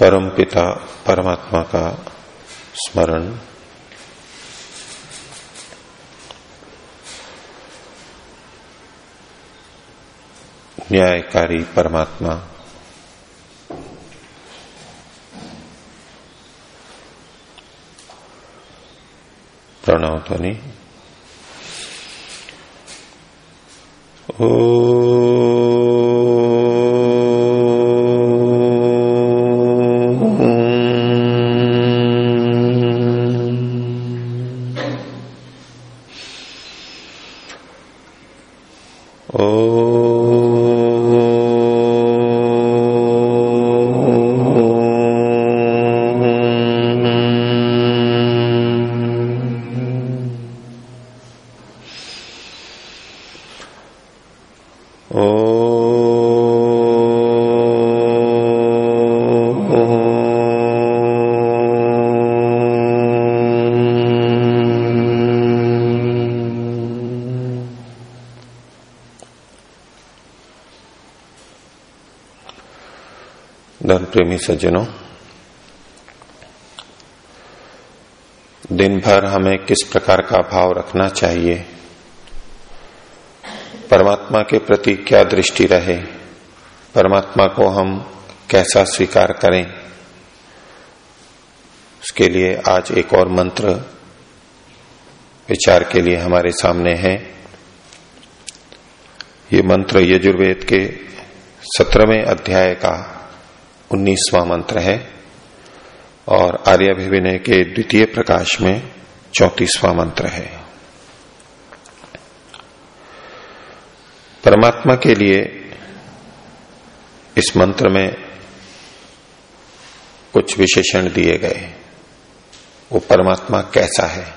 परम पिता परमात्मा का स्मरण। न्यायकारी परमात्मा। प्रणव ध्वनि। धर्म प्रेमी सज्जनों दिन भर हमें किस प्रकार का भाव रखना चाहिए? परमात्मा के प्रति क्या दृष्टि रहे, परमात्मा को हम कैसा स्वीकार करें? उसके लिए आज एक और मंत्र विचार के लिए हमारे सामने है। ये मंत्र यजुर्वेद के सत्रहवें अध्याय का उन्नीसवां मंत्र है और आर्याभिविनय के द्वितीय प्रकाश में चौतीसवां मंत्र है। परमात्मा के लिए इस मंत्र में कुछ विशेषण दिए गए वो परमात्मा कैसा है?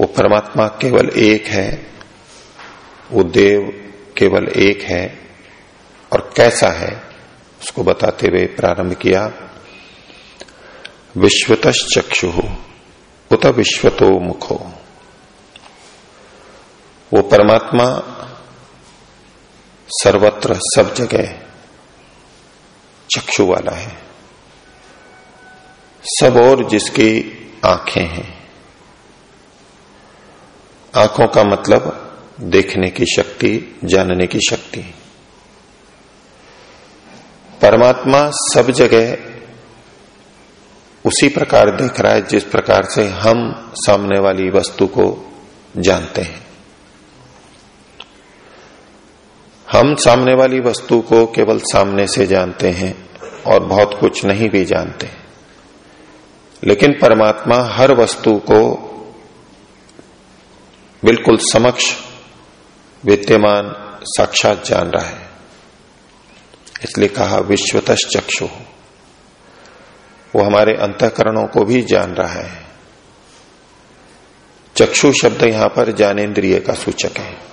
वो परमात्मा केवल एक है, वो देव केवल एक है, और कैसा है, उसको बताते हुए प्रारंभ किया। विश्वत चक्षु उत विश्वतो मुखो। वो परमात्मा सर्वत्र सब जगह चक्षु वाला है। सब और जिसकी आँखें हैं। आँखों का मतलब देखने की शक्ति, जानने की शक्ति। परमात्मा सब जगह उसी प्रकार देख रहा है जिस प्रकार से हम सामने वाली वस्तु को जानते हैं। हम सामने वाली वस्तु को केवल सामने से जानते हैं और बहुत कुछ नहीं भी जानते। लेकिन परमात्मा हर वस्तु को बिल्कुल समक्ष विद्यमान साक्षात जान रहा है। इसलिए कहा विश्वत चक्षु वो हमारे अंतकरणों को भी जान रहा है। चक्षु शब्द यहाँ पर ज्ञानेन्द्रिय का सूचक है।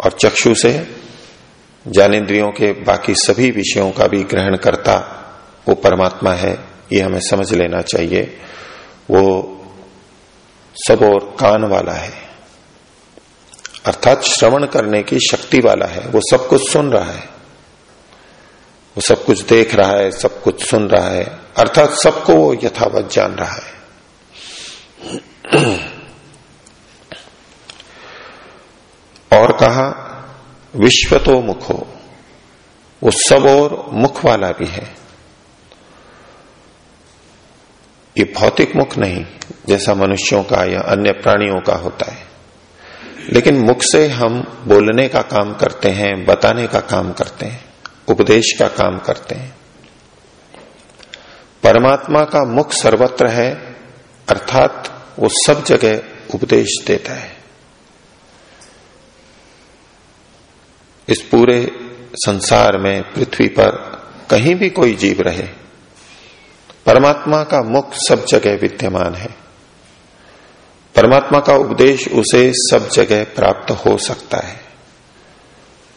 और चक्षु से ज्ञानेन्द्रियों के बाकी सभी विषयों का भी ग्रहण करता वो परमात्मा है, ये हमें समझ लेना चाहिए। वो सब और कान वाला है। अर्थात श्रवण करने की शक्ति वाला है। वो सब कुछ सुन रहा है। वो सब कुछ देख रहा है, सब कुछ सुन रहा है। अर्थात सबको वो यथावत जान रहा है। और कहा विश्व तो मुख, वो सब और मुख वाला भी है। ये भौतिक मुख नहीं, जैसा मनुष्यों का या अन्य प्राणियों का होता है। लेकिन मुख से हम बोलने का काम करते हैं, बताने का काम करते हैं, उपदेश का काम करते हैं। परमात्मा का मुख सर्वत्र है, अर्थात वो सब जगह उपदेश देता है। इस पूरे संसार में पृथ्वी पर कहीं भी कोई जीव रहे, परमात्मा का मुख सब जगह विद्यमान है। परमात्मा का उपदेश उसे सब जगह प्राप्त हो सकता है।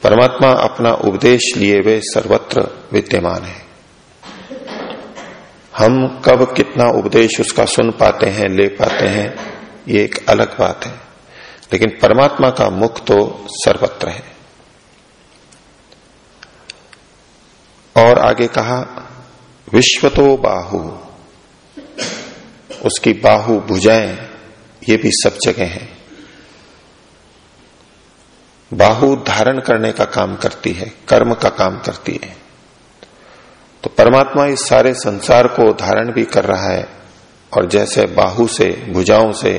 परमात्मा अपना उपदेश लिए हुए सर्वत्र विद्यमान है। हम कब कितना उपदेश उसका सुन पाते हैं, ले पाते हैं, ये एक अलग बात है। लेकिन परमात्मा का मुख तो सर्वत्र है। और आगे कहा विश्व तो बाहु। उसकी बाहु भुजाएँ, ये भी सब जगह है। बाहु धारण करने का काम करती है, कर्म का काम करती है। तो परमात्मा इस सारे संसार को धारण भी कर रहा है, और जैसे बाहु से, भुजाओं से,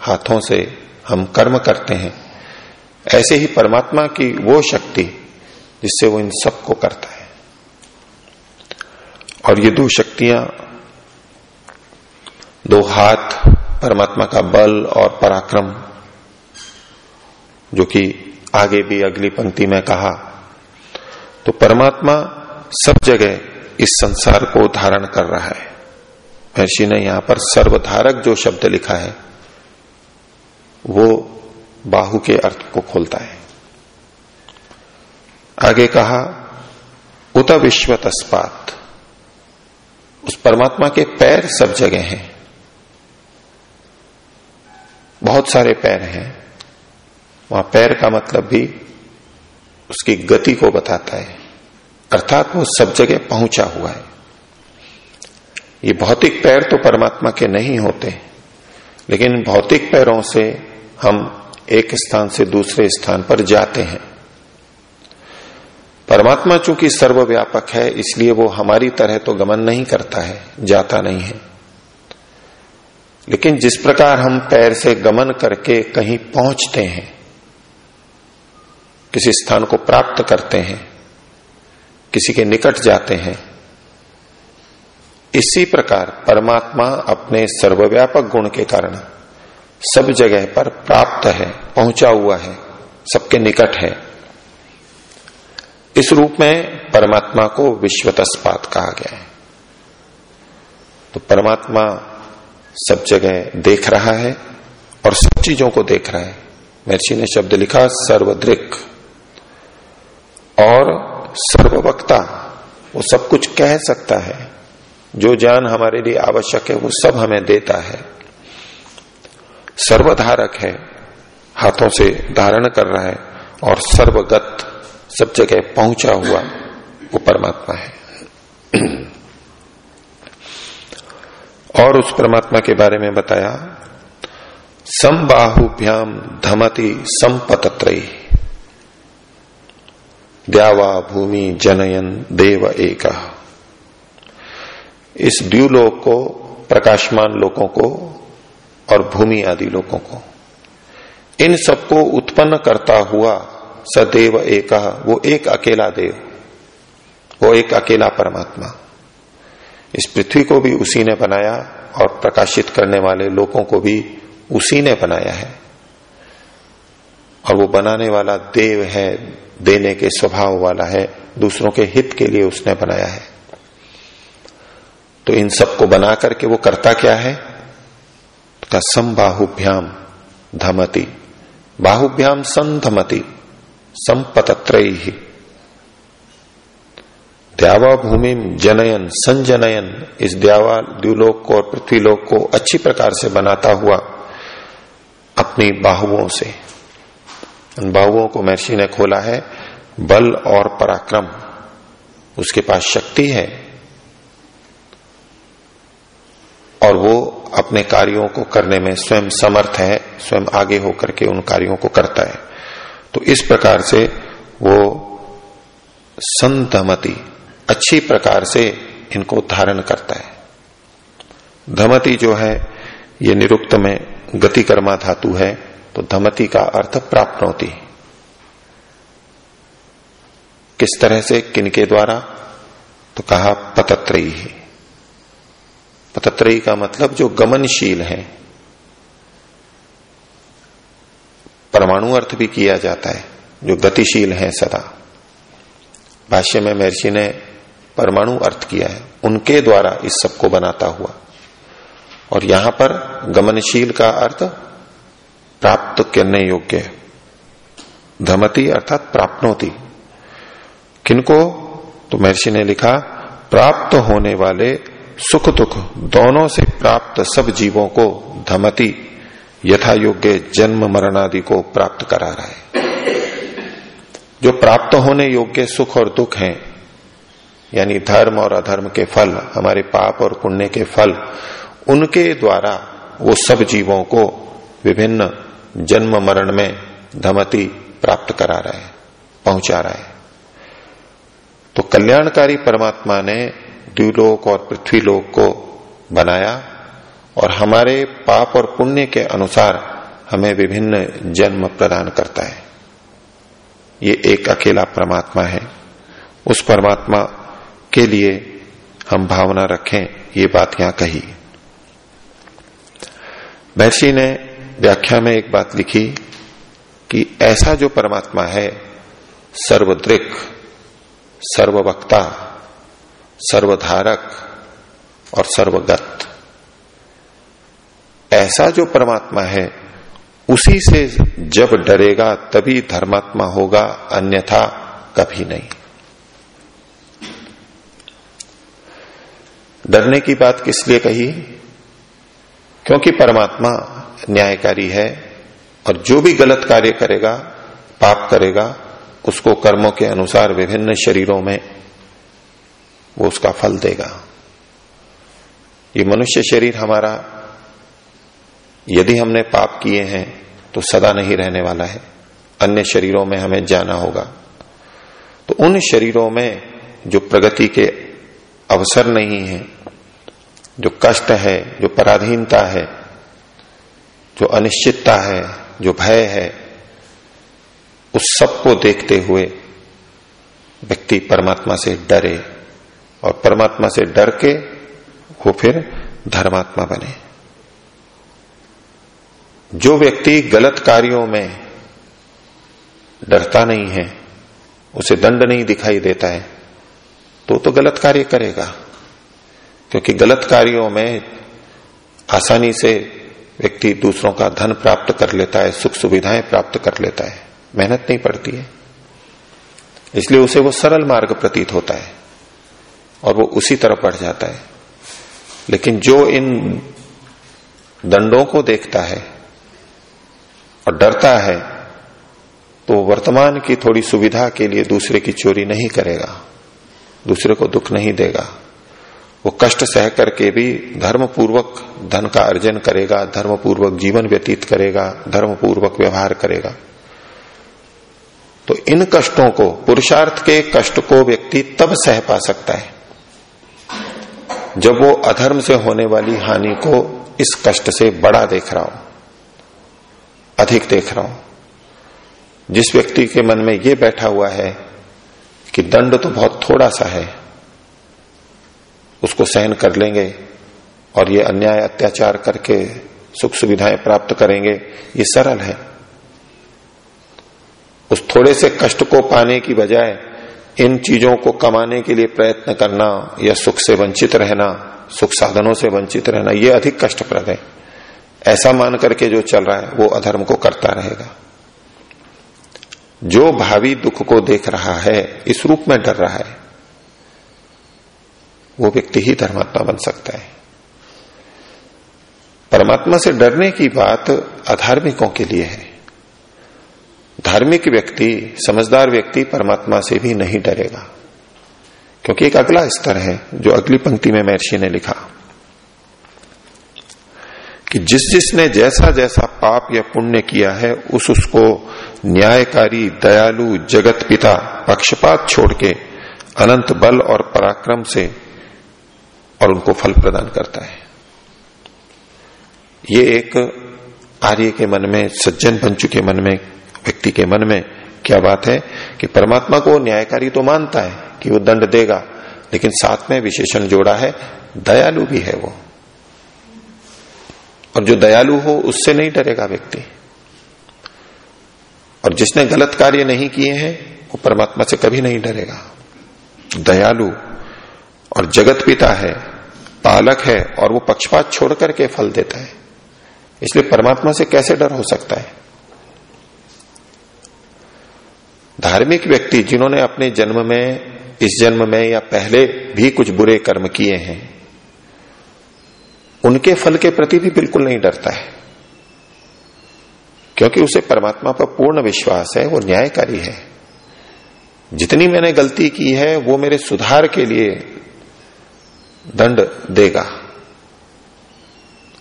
हाथों से हम कर्म करते हैं, ऐसे ही परमात्मा की वो शक्ति, जिससे वो इन सबको करता है। और ये दो शक्तियाँ, दो हाथ, परमात्मा का बल और पराक्रम, जो कि आगे भी अगली पंक्ति में कहा तो परमात्मा सब जगह इस संसार को धारण कर रहा है। महर्षि ने यहाँ पर सर्वधारक जो शब्द लिखा है, वो बाहु के अर्थ को खोलता है। आगे कहा, उत विश्व तस्पात उस परमात्मा के पैर सब जगह हैं। बहुत सारे पैर हैं। वहाँ पैर का मतलब भी उसकी गति को बताता है। अर्थात वो सब जगह पहुँचा हुआ है। ये भौतिक पैर तो परमात्मा के नहीं होते, लेकिन भौतिक पैरों से हम एक स्थान से दूसरे स्थान पर जाते हैं। परमात्मा चूँकि सर्वव्यापक है, इसलिए वो हमारी तरह तो गमन नहीं करता है, जाता नहीं है। लेकिन जिस प्रकार हम पैर से गमन करके कहीं पहुँचते हैं, किसी स्थान को प्राप्त करते हैं, किसी के निकट जाते हैं, इसी प्रकार परमात्मा अपने सर्वव्यापक गुण के कारण सब जगह पर प्राप्त है, पहुँचा हुआ है, सबके निकट है। इस रूप में परमात्मा को विश्वतस्पात कहा गया है। तो परमात्मा सब जगह देख रहा है और सब चीज़ों को देख रहा है। महर्षि ने शब्द लिखा, सर्वदृक। और सर्ववक्ता, वो सब कुछ कह सकता है। जो ज्ञान हमारे लिए आवश्यक है, वो सब हमें देता है। सर्वधारक है, हाथों से धारण कर रहा है और सर्वगत सब जगह पहुँचा हुआ वो परमात्मा है। और उस परमात्मा के बारे में बताया समबाहुभ्याम धमति संपतत्रयी। द्यावा भूमि जनयन देव एक। इस द्व्यूलोक को, प्रकाशमान लोगों को और भूमि आदि लोगों को। इन सबको उत्पन्न करता हुआ सदैव एक, वो एक अकेला देव, वो एक अकेला परमात्मा। इस पृथ्वी को भी उसी ने बनाया और प्रकाशित करने वाले लोगों को भी उसी ने बनाया है। और वो बनाने वाला देव है, देने के स्वभाव वाला है, दूसरों के हित के लिए उसने बनाया है। तो इन सबको बना करके वो करता क्या है? का संबाहुभ्याम धमति। बाहुभ्याम संधमति। संपतत्र। ही द्यावा भूमि जनयन, संजनयन, इस द्यावा द्व्यूलोक को और पृथ्वीलोक को अच्छी प्रकार से बनाता हुआ अपनी बाहुओं से। उन बाहुओं को महर्षि ने खोला है, बल और पराक्रम। उसके पास शक्ति है। और वो अपने कार्यों को करने में स्वयं समर्थ है, स्वयं आगे होकर के उन कार्यों को करता है। तो इस प्रकार से वो संतमति, अच्छी प्रकार से इनको धारण करता है। धमति जो है, ये निरुक्त में गति कर्मा धातु है तो धमति का अर्थ प्राप्त होती किस तरह से किनके द्वारा? तो कहा पतत्रयी। पतत्रयी का मतलब जो गमनशील है परमाणु अर्थ भी किया जाता है, जो गतिशील है सदा। भाष्य में महर्षि ने परमाणु अर्थ किया है, उनके द्वारा इस सबको बनाता हुआ। और यहाँ पर गमनशील का अर्थ प्राप्त करने योग्य है। धमती अर्थात प्राप्नोति। किनको? तो महर्षि ने लिखा, प्राप्त होने वाले सुख दुख दोनों से प्राप्त सब जीवों को धमति यथा योग्य जन्म मरण आदि को प्राप्त करा रहा है। जो प्राप्त होने योग्य सुख और दुख हैं, यानी धर्म और अधर्म के फल, हमारे पाप और पुण्य के फल, उनके द्वारा वो सब जीवों को विभिन्न जन्म मरण में धमति प्राप्त करा रहा है, पहुँचा रहा है। तो कल्याणकारी परमात्मा ने द्विलोक और पृथ्वीलोक को बनाया और हमारे पाप और पुण्य के अनुसार हमें विभिन्न जन्म प्रदान करता है। ये एक अकेला परमात्मा है। उस परमात्मा के लिए हम भावना रखें, ये बात यहाँ कही। महर्षि ने व्याख्या में एक बात लिखी कि ऐसा जो परमात्मा है, सर्वदृक, सर्ववक्ता, सर्वधारक और सर्वगत ऐसा जो परमात्मा है, उसी से जब डरेगा तभी धर्मात्मा होगा, अन्यथा कभी नहीं। डरने की बात किस लिए कही? क्योंकि परमात्मा न्यायकारी है, और जो भी गलत कार्य करेगा, पाप करेगा, उसको कर्मों के अनुसार विभिन्न शरीरों में वो उसका फल देगा। ये मनुष्य शरीर हमारा यदि हमने पाप किए हैं तो सदा नहीं रहने वाला है। अन्य शरीरों में हमें जाना होगा। तो उन शरीरों में जो प्रगति के अवसर नहीं है, जो कष्ट है, जो पराधीनता है, जो अनिश्चितता है, जो भय है, उस सबको देखते हुए व्यक्ति परमात्मा से डरे और परमात्मा से डर के वो फिर धर्मात्मा बने। जो व्यक्ति गलत कार्यों में डरता नहीं है, उसे दंड नहीं दिखाई देता है तो तो गलत कार्य करेगा। क्योंकि गलत कार्यों में आसानी से व्यक्ति दूसरों का धन प्राप्त कर लेता है, सुख सुविधाएँ प्राप्त कर लेता है। मेहनत नहीं पड़ती है। इसलिए उसे वो सरल मार्ग प्रतीत होता है और वो उसी तरफ़ बढ़ जाता है। लेकिन जो इन दंडों को देखता है और डरता है तो वर्तमान की थोड़ी सुविधा के लिए दूसरे की चोरी नहीं करेगा, दूसरे को दुख नहीं देगा। वो कष्ट सह करके भी धर्म पूर्वक धन का अर्जन करेगा धर्म पूर्वक जीवन व्यतीत करेगा धर्म पूर्वक व्यवहार करेगा। तो इन कष्टों को, पुरुषार्थ के कष्ट को व्यक्ति तब सह पा सकता है, जब वो अधर्म से होने वाली हानि को इस कष्ट से बड़ा देख रहा हूँ। अधिक देख रहा हूँ। जिस व्यक्ति के मन में यह बैठा हुआ है कि दंड तो बहुत थोड़ा सा है, उसको सहन कर लेंगे और ये अन्याय, अत्याचार करके सुख सुविधाएँ प्राप्त करेंगे, ये सरल है। उस थोड़े से कष्ट को पाने की बजाय इन चीज़ों को कमाने के लिए प्रयत्न करना या सुख से वंचित रहना, सुख साधनों से वंचित रहना यह अधिक कष्टप्रद है। ऐसा मान करके जो चल रहा है, वो अधर्म को करता रहेगा। जो भावी दुख को देख रहा है, इस रूप में डर रहा है, वो व्यक्ति ही धर्मात्मा बन सकता है। परमात्मा से डरने की बात अधार्मिकों के लिए है। धार्मिक व्यक्ति, समझदार व्यक्ति परमात्मा से भी नहीं डरेगा। क्योंकि एक अगला स्तर है, जो अगली पंक्ति में महर्षि ने लिखा। कि जिस जिसने जैसा जैसा पाप या पुण्य किया है, उस उसको न्यायकारी, दयालु, जगत पिता, पक्षपात छोड़ के अनंत बल और पराक्रम से और उनको फल प्रदान करता है। ये एक आर्य के मन में, सज्जन बन चुके मन में, व्यक्ति के मन में क्या बात है कि परमात्मा को न्यायकारी तो मानता है कि वो दंड देगा, लेकिन साथ में विशेषण जोड़ा है, दयालु भी है वो। और जो दयालु हो, उससे नहीं डरेगा व्यक्ति। और जिसने गलत कार्य नहीं किए हैं, वो परमात्मा से कभी नहीं डरेगा। दयालु और जगत पिता है, पालक है, और वो पक्षपात छोड़ करके फल देता है। इसलिए परमात्मा से कैसे डर हो सकता है? धार्मिक व्यक्ति जिन्होंने अपने जन्म में, इस जन्म में या पहले भी कुछ बुरे कर्म किए हैं उनके फल के प्रति भी बिल्कुल नहीं डरता है। क्योंकि उसे परमात्मा पर पूर्ण विश्वास है, वो न्यायकारी है। जितनी मैंने गलती की है, वो मेरे सुधार के लिए दंड देगा।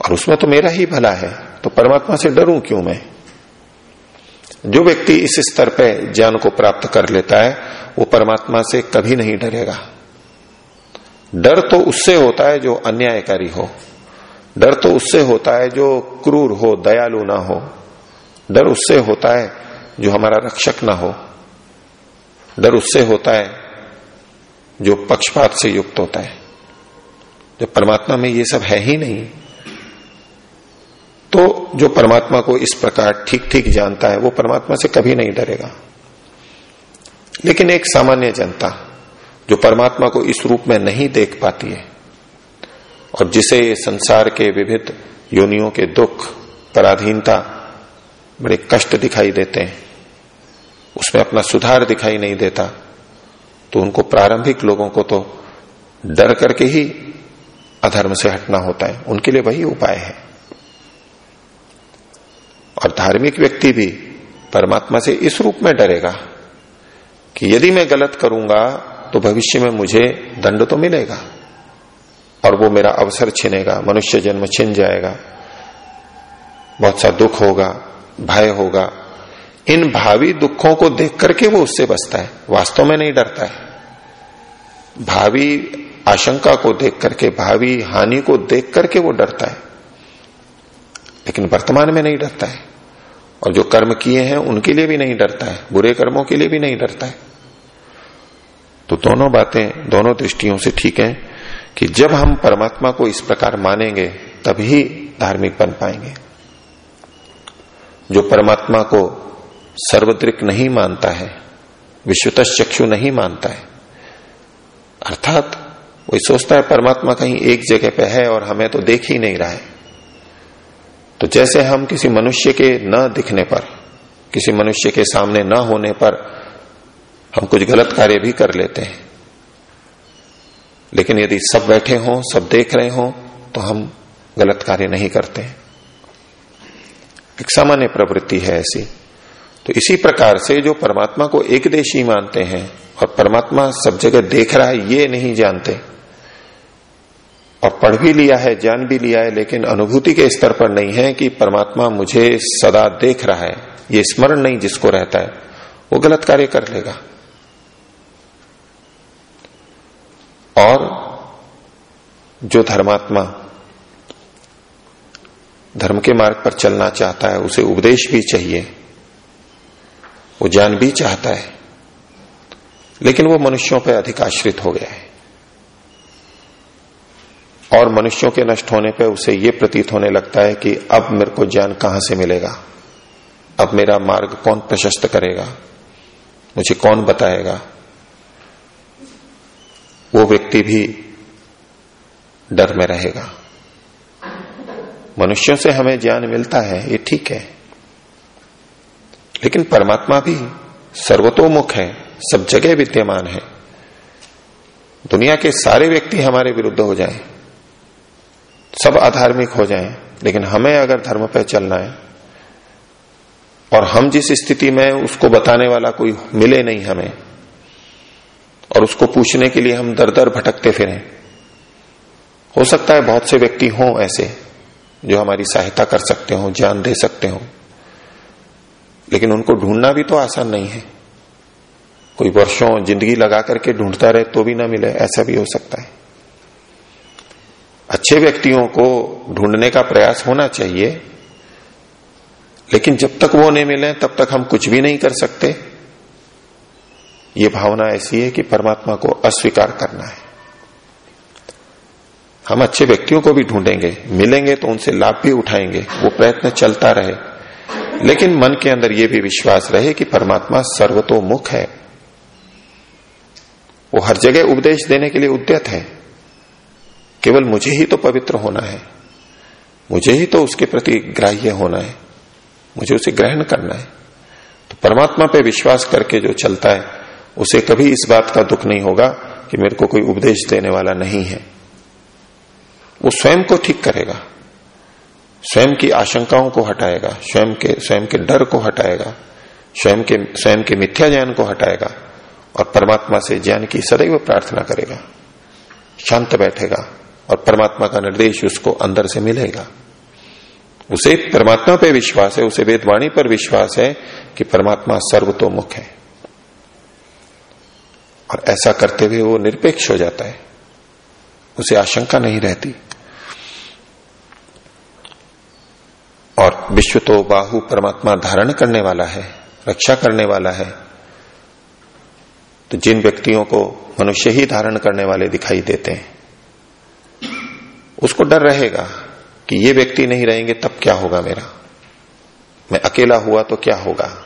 और उसमें तो मेरा ही भला है तो परमात्मा से डरूं क्यों मैं? जो व्यक्ति इस स्तर पे ज्ञान को प्राप्त कर लेता है, वो परमात्मा से कभी नहीं डरेगा। डर तो उससे होता है जो अन्यायकारी हो। डर तो उससे होता है जो क्रूर हो, दयालु ना हो। डर उससे होता है जो हमारा रक्षक ना हो। डर उससे होता है जो पक्षपात से युक्त होता है। जब परमात्मा में ये सब है ही नहीं तो जो परमात्मा को इस प्रकार ठीक ठीक जानता है, वो परमात्मा से कभी नहीं डरेगा। लेकिन एक सामान्य जनता, जो परमात्मा को इस रूप में नहीं देख पाती है और जिसे संसार के विविध योनियों के दुख, पराधीनता बड़े कष्ट दिखाई देते हैं। उसमें अपना सुधार दिखाई नहीं देता। तो उनको प्रारंभिक लोगों को तो डर करके ही अधर्म से हटना होता है। उनके लिए वही उपाय है। और धार्मिक व्यक्ति भी परमात्मा से इस रूप में डरेगा कि यदि मैं गलत करूँगा तो भविष्य में मुझे दंड तो मिलेगा। और वो मेरा अवसर छिनेगा, मनुष्य जन्म छिन जाएगा। बहुत सा दुख होगा, भय होगा। इन भावी दुखों को देख करके वो उससे बचता है, वास्तव में नहीं डरता है। भावी आशंका को देख करके, भावी हानि को देख करके वो डरता है। लेकिन वर्तमान में नहीं डरता है। और जो कर्म किए हैं, उनके लिए भी नहीं डरता है, बुरे कर्मों के लिए भी नहीं डरता है। तो दोनों बातें, दोनों दृष्टियों से ठीक है। कि जब हम परमात्मा को इस प्रकार मानेंगे, तभी धार्मिक बन पाएँगे। जो परमात्मा को सर्वद्रिक नहीं मानता है विश्वत चक्षु नहीं मानता है, अर्थात वही सोचता है परमात्मा कहीं एक जगह पे है और हमें तो देख ही नहीं रहा है। तो जैसे हम किसी मनुष्य के न दिखने पर, किसी मनुष्य के सामने न होने पर हम कुछ गलत कार्य भी कर लेते हैं। लेकिन यदि सब बैठे हों, सब देख रहे हों तो हम गलत कार्य नहीं करते एक सामान्य प्रवृत्ति है ऐसी। तो इसी प्रकार से जो परमात्मा को एक देशी मानते हैं और परमात्मा सब जगह देख रहा है, ये नहीं जानते। और पढ़ भी लिया है, जान भी लिया है, लेकिन अनुभूति के स्तर पर नहीं है कि परमात्मा मुझे सदा देख रहा है। ये स्मरण नहीं जिसको रहता है, वो गलत कार्य कर लेगा। और जो धर्मात्मा धर्म के मार्ग पर चलना चाहता है, उसे उपदेश भी चाहिए, वो ज्ञान भी चाहता है, लेकिन वो मनुष्यों पर अधिक आश्रित हो गया है। और मनुष्यों के नष्ट होने पर उसे ये प्रतीत होने लगता है कि अब मेरे को ज्ञान कहाँ से मिलेगा? अब मेरा मार्ग कौन प्रशस्त करेगा? मुझे कौन बताएगा? वो व्यक्ति भी डर में रहेगा। मनुष्यों से हमें ज्ञान मिलता है ये ठीक है। लेकिन परमात्मा भी सर्वतोमुख है सब जगह विद्यमान है। दुनिया के सारे व्यक्ति हमारे विरुद्ध हो जाएँ, सब अधार्मिक हो जाएँ, लेकिन हमें अगर धर्म पर चलना है और हम जिस स्थिति में उसको बताने वाला कोई मिले नहीं हमें और उसको पूछने के लिए हम दर दर भटकते फिरें। हो सकता है बहुत से व्यक्ति हों ऐसे, जो हमारी सहायता कर सकते हो, ज्ञान दे सकते हो। लेकिन उनको ढूंढना भी तो आसान नहीं है। कोई वर्षों ज़िंदगी लगा करके ढूंढता रहे तो भी ना मिले, ऐसा भी हो सकता है। अच्छे व्यक्तियों को ढूँढने का प्रयास होना चाहिए, लेकिन जब तक वो नहीं मिले, तब तक हम कुछ भी नहीं कर सकते। ये भावना ऐसी है कि परमात्मा को अस्वीकार करना है। हम अच्छे व्यक्तियों को भी ढूंढेंगे, मिलेंगे तो उनसे लाभ भी उठाएँगे, वो प्रयत्न चलता रहे। लेकिन मन के अंदर यह भी विश्वास रहे कि परमात्मा सर्वतोमुख है। वो हर जगह उपदेश देने के लिए उद्यत है। केवल मुझे ही तो पवित्र होना है। मुझे ही तो उसके प्रति ग्राह्य होना है। मुझे उसे ग्रहण करना है। तो परमात्मा पे विश्वास करके जो चलता है उसे कभी इस बात का दुख नहीं होगा कि मेरे को कोई उपदेश देने वाला नहीं है। वो स्वयं को ठीक करेगा। स्वयं की आशंकाओं को हटाएगा। स्वयं के स्वयं के डर को हटाएगा। स्वयं के स्वयं के मिथ्या ज्ञान को हटाएगा और परमात्मा से ज्ञान की सदैव प्रार्थना करेगा। शांत बैठेगा और परमात्मा का निर्देश उसको अंदर से मिलेगा। उसे परमात्मा पे विश्वास है, उसे वेदवाणी पर विश्वास है कि परमात्मा सर्वतोमुख है। और ऐसा करते हुए वो निरपेक्ष हो जाता है। उसे आशंका नहीं रहती। और विश्व तो बाहु परमात्मा धारण करने वाला है, रक्षा करने वाला है। तो जिन व्यक्तियों को मनुष्य ही धारण करने वाले दिखाई देते हैं, उसको डर रहेगा कि ये व्यक्ति नहीं रहेंगे, तब क्या होगा मेरा? मैं अकेला हुआ तो क्या होगा?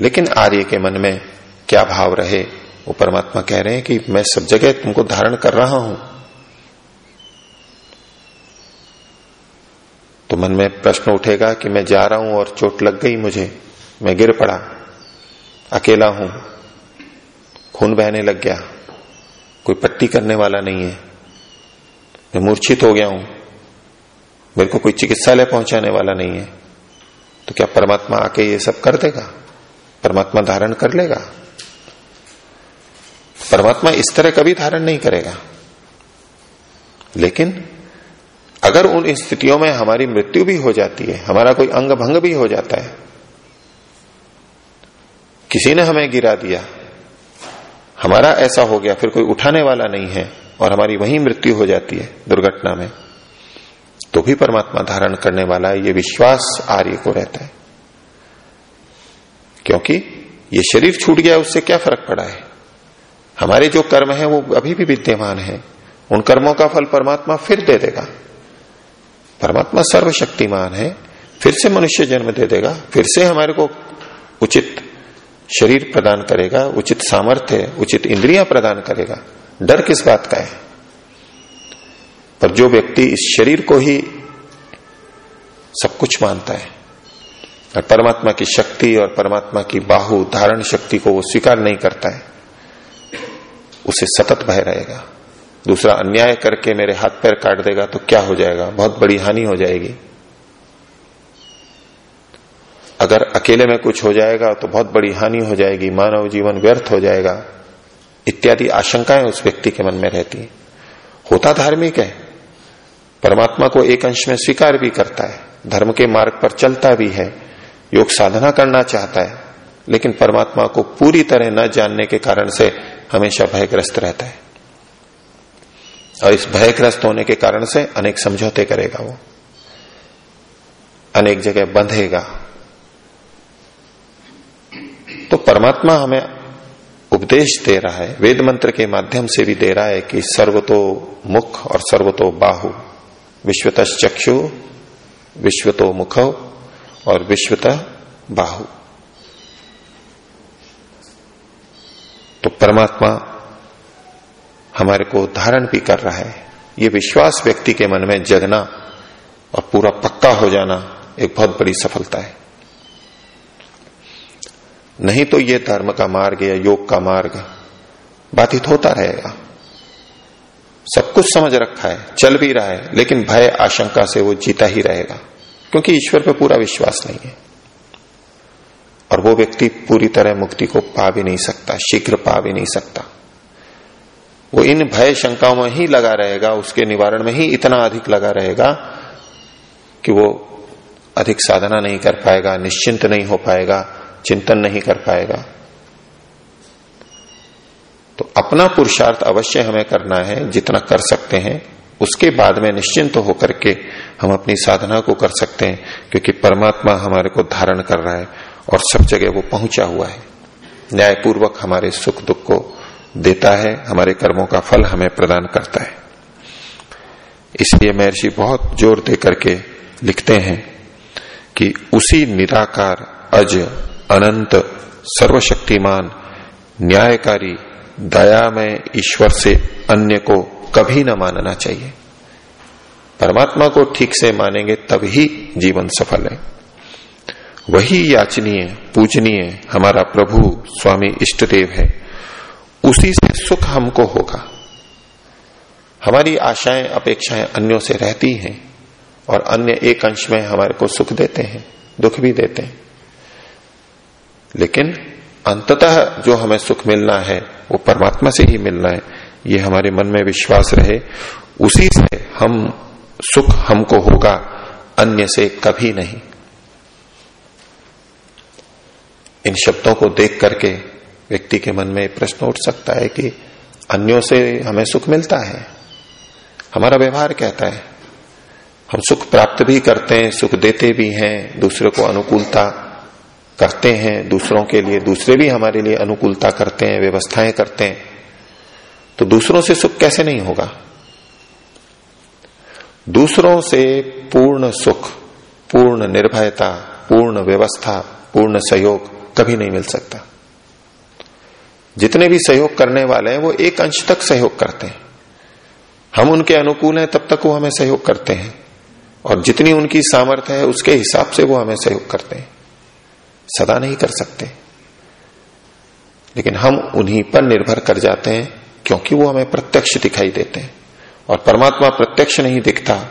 लेकिन आर्य के मन में क्या भाव रहे? वो परमात्मा कह रहे हैं कि मैं सब जगह तुमको धारण कर रहा हूँ। तो मन में प्रश्न उठेगा कि मैं जा रहा हूँ और चोट लग गई मुझे। मैं गिर पड़ा। अकेला हूँ। खून बहने लग गया। कोई पट्टी करने वाला नहीं है। मैं मूर्छित हो गया हूँ। मेरे को कोई चिकित्सालय पहुँचाने वाला नहीं है। तो क्या परमात्मा आके ये सब कर देगा? परमात्मा धारण कर लेगा? परमात्मा इस तरह कभी धारण नहीं करेगा। लेकिन अगर उन स्थितियों में हमारी मृत्यु भी हो जाती है, हमारा कोई अंग भंग भी हो जाता है, किसी ने हमें गिरा दिया, हमारा ऐसा हो गया, फिर कोई उठाने वाला नहीं है और हमारी वही मृत्यु हो जाती है दुर्घटना में तो भी परमात्मा धारण करने वाला है, ये विश्वास आर्य को रहता है। क्योंकि ये शरीर छूट गया, उससे क्या फ़र्क पड़ा है? हमारे जो कर्म है वो अभी भी विद्यमान है। उन कर्मों का फल परमात्मा फिर दे देगा। परमात्मा सर्वशक्तिमान है, फिर से मनुष्य जन्म दे देगा, फिर से हमारे को उचित शरीर प्रदान करेगा, उचित सामर्थ्य, उचित इंद्रियाँ प्रदान करेगा। डर किस बात का है? पर जो व्यक्ति इस शरीर को ही सब कुछ मानता है, और परमात्मा की शक्ति और परमात्मा की बाहु धारण शक्ति को वो स्वीकार नहीं करता है उसे सतत भय रहेगा। दूसरा, अन्याय करके मेरे हाथ पैर काट देगा तो क्या हो जाएगा? बहुत बड़ी हानि हो जाएगी। अगर अकेले में कुछ हो जाएगा तो बहुत बड़ी हानि हो जाएगी, मानव जीवन व्यर्थ हो जाएगा। इत्यादि आशंकाएँ उस व्यक्ति के मन में रहती है। होता धार्मिक है। परमात्मा को एक अंश में स्वीकार भी करता है। धर्म के मार्ग पर चलता भी है। योग साधना करना चाहता है। लेकिन परमात्मा को पूरी तरह न जानने के कारण से हमेशा भयग्रस्त रहता है। और इस भयग्रस्त होने के कारण से अनेक समझौते करेगा वो। अनेक जगह बंधेगा। तो परमात्मा हमें उपदेश दे रहा है वेद मंत्र के माध्यम से भी दे रहा है कि सर्वतो मुख और सर्वतो बाहु विश्वत चक्षु विश्वतो मुख और विश्वत बाहु। परमात्मा हमारे को धारण भी कर रहा है। ये विश्वास व्यक्ति के मन में जगना और पूरा पक्का हो जाना एक बहुत बड़ी सफलता है। नहीं तो ये धर्म का मार्ग या योग का मार्ग बाधित होता रहेगा। सब कुछ समझ रखा है, चल भी रहा है, लेकिन भय, आशंका से वो जीता ही रहेगा, क्योंकि ईश्वर पर पूरा विश्वास नहीं है। और वो व्यक्ति पूरी तरह मुक्ति को पा भी नहीं सकता, शीघ्र पा भी नहीं सकता। वो इन भय शंकाओं में ही लगा रहेगा, उसके निवारण में ही इतना अधिक लगा रहेगा कि वो अधिक साधना नहीं कर पाएगा, निश्चिंत नहीं हो पाएगा, चिंतन नहीं कर पाएगा। तो अपना पुरुषार्थ अवश्य हमें करना है, जितना कर सकते हैं, उसके बाद में निश्चिंत तो होकर के हम अपनी साधना को कर सकते हैं, क्योंकि परमात्मा हमारे को धारण कर रहा है। और सब जगह वो पहुँचा हुआ है। न्यायपूर्वक हमारे सुख दुख को देता है, हमारे कर्मों का फल हमें प्रदान करता है। इसलिए महर्षि बहुत ज़ोर दे करके लिखते हैं कि उसी निराकार, अज, अनंत, सर्वशक्तिमान, न्यायकारी, दयामय ईश्वर से अन्य को कभी न मानना चाहिए। परमात्मा को ठीक से मानेंगे तभी जीवन सफल है। वही याचनीय पूजनीय हमारा प्रभु स्वामी इष्ट देव है। उसी से सुख हमको होगा। हमारी आशाएँ, अपेक्षाएँ अन्यों से रहती हैं और अन्य एक अंश में हमारे को सुख देते हैं, दुख भी देते हैं। लेकिन अंततः जो हमें सुख मिलना है, वो परमात्मा से ही मिलना है, ये हमारे मन में विश्वास रहे। उसी से हम, सुख हमको होगा, अन्य से कभी नहीं। इन शब्दों को देख करके व्यक्ति के मन में प्रश्न उठ सकता है कि अन्यों से हमें सुख मिलता है। हमारा व्यवहार कहता है, हम सुख प्राप्त भी करते हैं, सुख देते भी हैं, दूसरे को अनुकूलता करते हैं, दूसरों के लिए, दूसरे भी हमारे लिए अनुकूलता करते हैं, व्यवस्थाएँ करते हैं। तो दूसरों से सुख कैसे नहीं होगा? दूसरों से पूर्ण सुख, पूर्ण निर्भयता, पूर्ण व्यवस्था पूर्ण सहयोग कभी नहीं मिल सकता। जितने भी सहयोग करने वाले हैं, वो एक अंश तक सहयोग करते हैं। हम उनके अनुकूल हैं, तब तक वो हमें सहयोग करते हैं। और जितनी उनकी सामर्थ्य है, उसके हिसाब से वो हमें सहयोग करते हैं। सदा नहीं कर सकते। लेकिन हम उन्हीं पर निर्भर कर जाते हैं, क्योंकि वो हमें प्रत्यक्ष दिखाई देते हैं। और परमात्मा प्रत्यक्ष नहीं दिखता,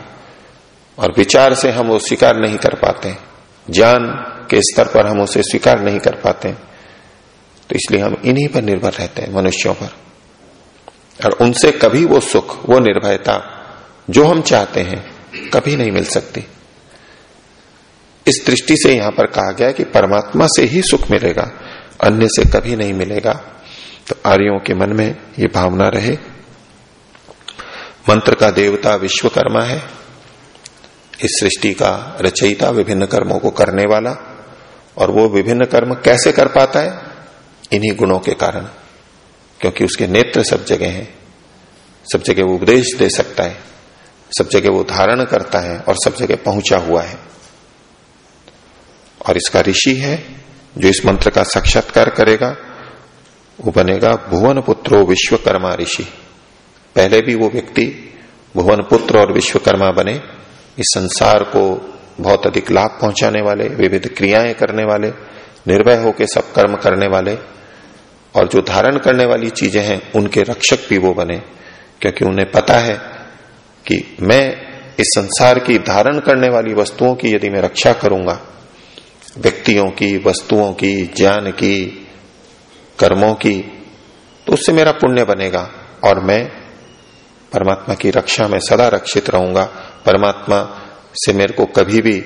और विचार से हम वो स्वीकार नहीं कर पाते ज्ञान के स्तर पर हम उसे स्वीकार नहीं कर पाते तो इसलिए हम इन्हीं पर निर्भर रहते हैं, मनुष्यों पर। और उनसे कभी वो सुख, वो निर्भयता, जो हम चाहते हैं, कभी नहीं मिल सकती। इस दृष्टि से यहाँ पर कहा गया कि परमात्मा से ही सुख मिलेगा, अन्य से कभी नहीं मिलेगा। तो आर्यों के मन में ये भावना रहे। मंत्र का देवता विश्वकर्मा है। इस सृष्टि का रचयिता विभिन्न कर्मों को करने वाला और वो विभिन्न कर्म कैसे कर पाता है? इन्हीं गुणों के कारण। क्योंकि उसके नेत्र सब जगह हैं। सब जगह वो उपदेश दे सकता है। सब जगह वो धारण करता है और सब जगह पहुँचा हुआ है। और इसका ऋषि है, जो इस मंत्र का साक्षात्कार करेगा। वो बनेगा भुवन पुत्रो विश्वकर्मा ऋषि। पहले भी वो व्यक्ति भुवन पुत्र और विश्वकर्मा बने। इस संसार को बहुत अधिक लाभ पहुँचाने वाले, विविध क्रियाएँ करने वाले, निर्भय होकर सब कर्म करने वाले और जो धारण करने वाली चीज़ें हैं, उनके रक्षक भी वो बने, क्योंकि उन्हें पता है कि मैं इस संसार की धारण करने वाली वस्तुओं की यदि मैं रक्षा करूँगा, व्यक्तियों की, वस्तुओं की, ज्ञान की, कर्मों की तो उससे मेरा पुण्य बनेगा और मैं परमात्मा की रक्षा में सदा रक्षित रहूँगा। परमात्मा से मेरे को कभी भी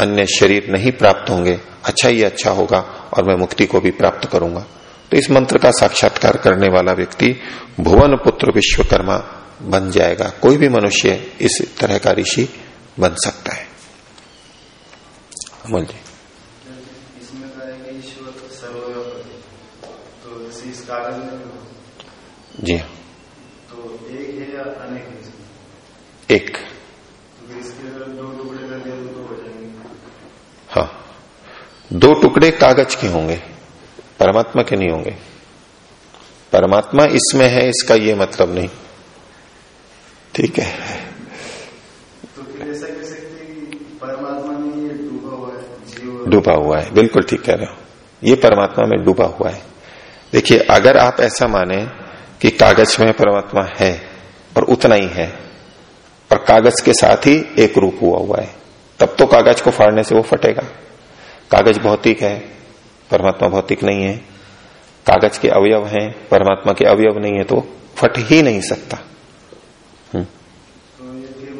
अन्य शरीर नहीं प्राप्त होंगे। अच्छा ही अच्छा होगा और मैं मुक्ति को भी प्राप्त करूँगा। तो इस मंत्र का साक्षात्कार करने वाला व्यक्ति भुवन पुत्र विश्वकर्मा बन जाएगा। कोई भी मनुष्य इस तरह का ऋषि बन सकता है। अमल जी। जी हाँ तो एक है या अनेक है एक। हो। दो टुकड़े कागज़ के होंगे परमात्मा के नहीं होंगे। परमात्मा इसमें है इसका ये मतलब नहीं। ठीक है। तो फिर ऐसा कह सकते हैं कि परमात्मा में ये डूबा हुआ है डूबा हुआ है। बिल्कुल ठीक कह रहे हो। ये परमात्मा में डूबा हुआ है। देखिए अगर आप ऐसा माने कि कागज़ में परमात्मा है और उतना ही है और कागज़ के साथ ही एक रूप हुआ हुआ है। तब तो कागज़ को फाड़ने से वो फटेगा। कागज़ भौतिक है परमात्मा भौतिक नहीं है। कागज़ के अवयव हैं परमात्मा के अवयव नहीं है तो फट ही नहीं सकता। हम्म। तो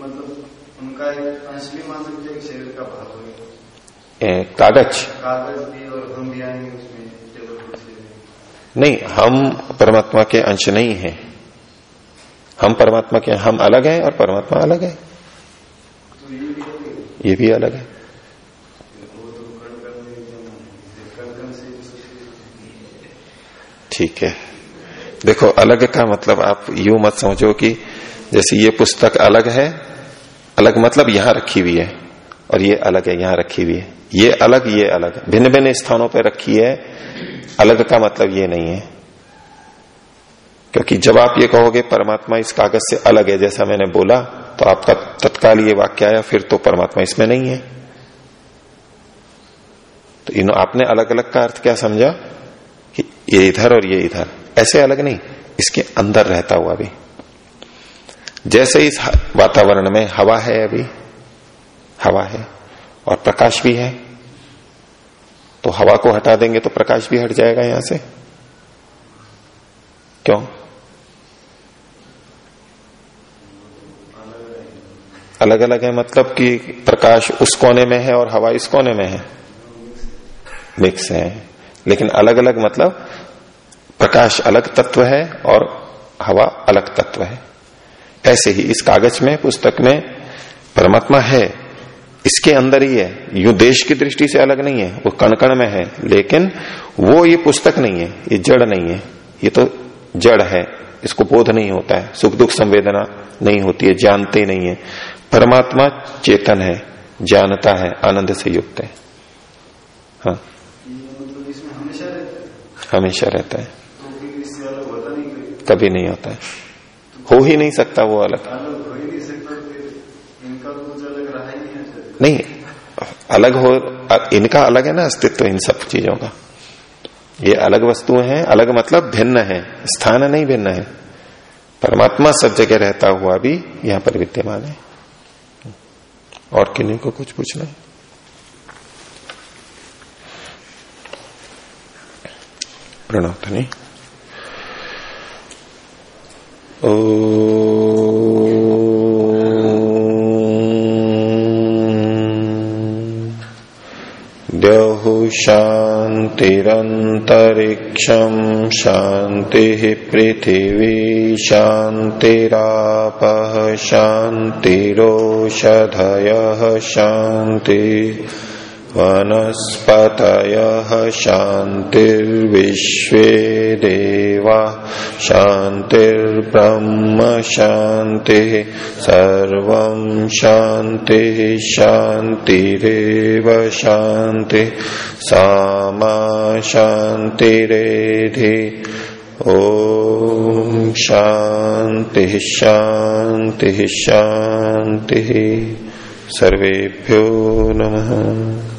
मतलब उनका एक अंश भी मान सकते हैं शरीर का भाग ए, कागज़। कागज़ भी और हम भी आएँगे उसमें नहीं हम परमात्मा के अंश नहीं हैं। हम परमात्मा के, हम अलग हैं और परमात्मा अलग है। ये भी अलग है। ठीक है। देखो, अलग का मतलब आप यू मत समझो कि जैसे ये पुस्तक अलग है, अलग मतलब यहाँ रखी हुई है और ये अलग है, यहाँ रखी हुई है। ये अलग ये अलग। भिन्न भिन्न स्थानों पर रखी है। अलग का मतलब ये नहीं है। क्योंकि जब आप ये कहोगे परमात्मा इस कागज़ से अलग है, जैसा मैंने बोला तो आपका तत्काल ये वाक्य आया, फिर तो परमात्मा इसमें नहीं है। तो इन आपने अलग अलग का अर्थ क्या समझा? कि ये इधर और ये इधर। ऐसे अलग नहीं, इसके अंदर रहता हुआ भी। जैसे इस वातावरण में हवा है अभी, हवा है, और प्रकाश भी है तो हवा को हटा देंगे तो प्रकाश भी हट जाएगा यहाँ से। क्यों? अलग अलग है मतलब कि प्रकाश उस कोने में है और हवा इस कोने में है। मिक्स है। लेकिन अलग अलग मतलब प्रकाश अलग तत्व है और हवा अलग तत्व है। ऐसे ही इस कागज़ में, पुस्तक में परमात्मा है, इसके अंदर ही है। यू देश की दृष्टि से अलग नहीं है, वो कण कण में है, लेकिन वो ये पुस्तक नहीं है, ये जड़ नहीं है। ये तो जड़ है, इसको बोध नहीं होता है सुख दुख संवेदना नहीं होती है, जानते नहीं है। परमात्मा चेतन है, जानता है, आनंद से युक्त है। हाँ। हमेशा रहता है। कभी नहीं होता है। हो ही नहीं सकता वो अलग। नहीं, अलग ही, इनका अलग है ना अस्तित्व इन सब चीज़ों का। ये अलग वस्तुएँ हैं, अलग मतलब भिन्न है, स्थान नहीं भिन्न है। परमात्मा सब जगह रहता हुआ भी यहाँ पर विद्यमान है। और किन्हीं को कुछ पूछना है? प्रणव धनी द्यहु शान्तिरन्तरिक्षम् शान्तिः पृथिवी शान्तिरापः शान्तिरोषधयः शान्ति वनस्पतयः शान्तिर्विश्वे देवा शान्तिर्ब्रह्म शान्तिः सर्वम् शान्तिः शान्तिरेव शान्तिः सामा शान्तिरेधि। ॐ शांति शांति शांति सर्वेभ्यो नमः।